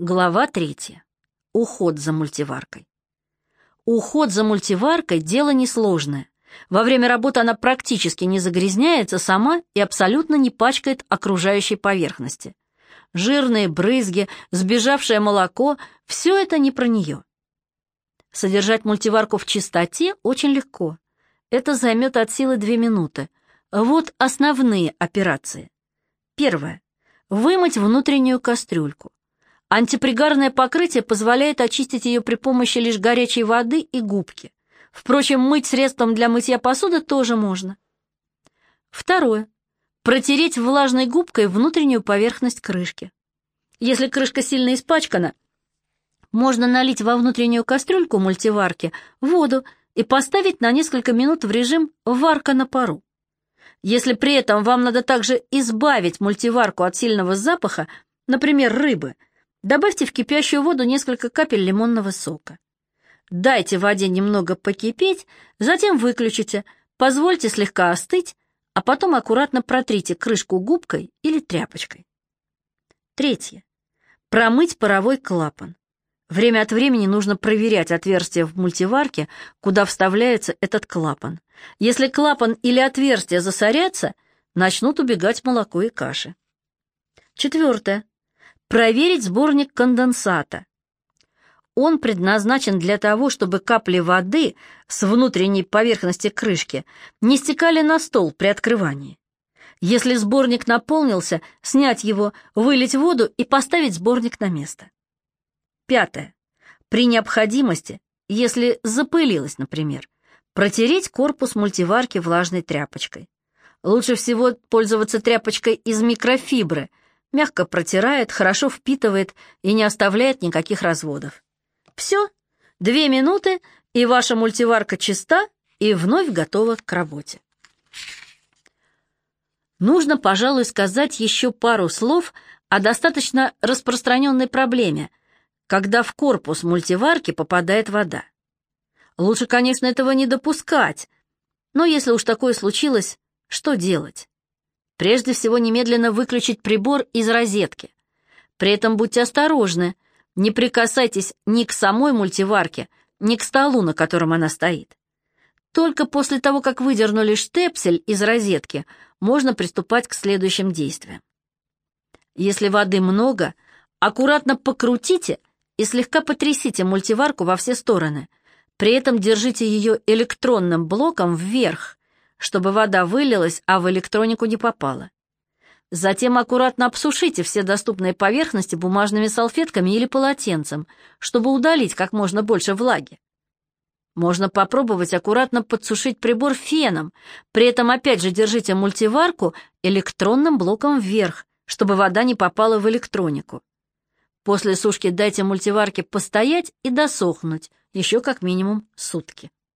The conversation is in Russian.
Глава третья. Уход за мультиваркой. Уход за мультиваркой – дело несложное. Во время работы она практически не загрязняется сама и абсолютно не пачкает окружающей поверхности. Жирные брызги, сбежавшее молоко – все это не про нее. Содержать мультиварку в чистоте очень легко. Это займет от силы 2 минуты. Вот основные операции. Первое. Вымыть внутреннюю кастрюльку. Антипригарное покрытие позволяет очистить ее при помощи лишь горячей воды и губки. Впрочем, мыть средством для мытья посуды тоже можно. Второе. Протереть влажной губкой внутреннюю поверхность крышки. Если крышка сильно испачкана, можно налить во внутреннюю кастрюльку мультиварки воду и поставить на несколько минут в режим «варка на пару». Если при этом вам надо также избавить мультиварку от сильного запаха, например, рыбы – Добавьте в кипящую воду несколько капель лимонного сока. Дайте воде немного покипеть, затем выключите, позвольте слегка остыть, а потом аккуратно протрите крышку губкой или тряпочкой. Третье. Промыть паровой клапан. Время от времени нужно проверять отверстие в мультиварке, куда вставляется этот клапан. Если клапан или отверстие засорятся, начнут убегать молоко и каши. Четвертое. Проверить сборник конденсата. Он предназначен для того, чтобы капли воды с внутренней поверхности крышки не стекали на стол при открывании. Если сборник наполнился, снять его, вылить воду и поставить сборник на место. Пятое. При необходимости, если запылилось, например, протереть корпус мультиварки влажной тряпочкой. Лучше всего пользоваться тряпочкой из микрофибры – мягко протирает, хорошо впитывает и не оставляет никаких разводов. Все, две минуты, и ваша мультиварка чиста и вновь готова к работе. Нужно, пожалуй, сказать еще пару слов о достаточно распространенной проблеме, когда в корпус мультиварки попадает вода. Лучше, конечно, этого не допускать, но если уж такое случилось, что делать? Прежде всего, немедленно выключить прибор из розетки. При этом будьте осторожны, не прикасайтесь ни к самой мультиварке, ни к столу, на котором она стоит. Только после того, как выдернули штепсель из розетки, можно приступать к следующим действиям. Если воды много, аккуратно покрутите и слегка потрясите мультиварку во все стороны. При этом держите ее электронным блоком вверх, чтобы вода вылилась, а в электронику не попала. Затем аккуратно обсушите все доступные поверхности бумажными салфетками или полотенцем, чтобы удалить как можно больше влаги. Можно попробовать аккуратно подсушить прибор феном, при этом опять же держите мультиварку электронным блоком вверх, чтобы вода не попала в электронику. После сушки дайте мультиварке постоять и досохнуть, еще как минимум сутки.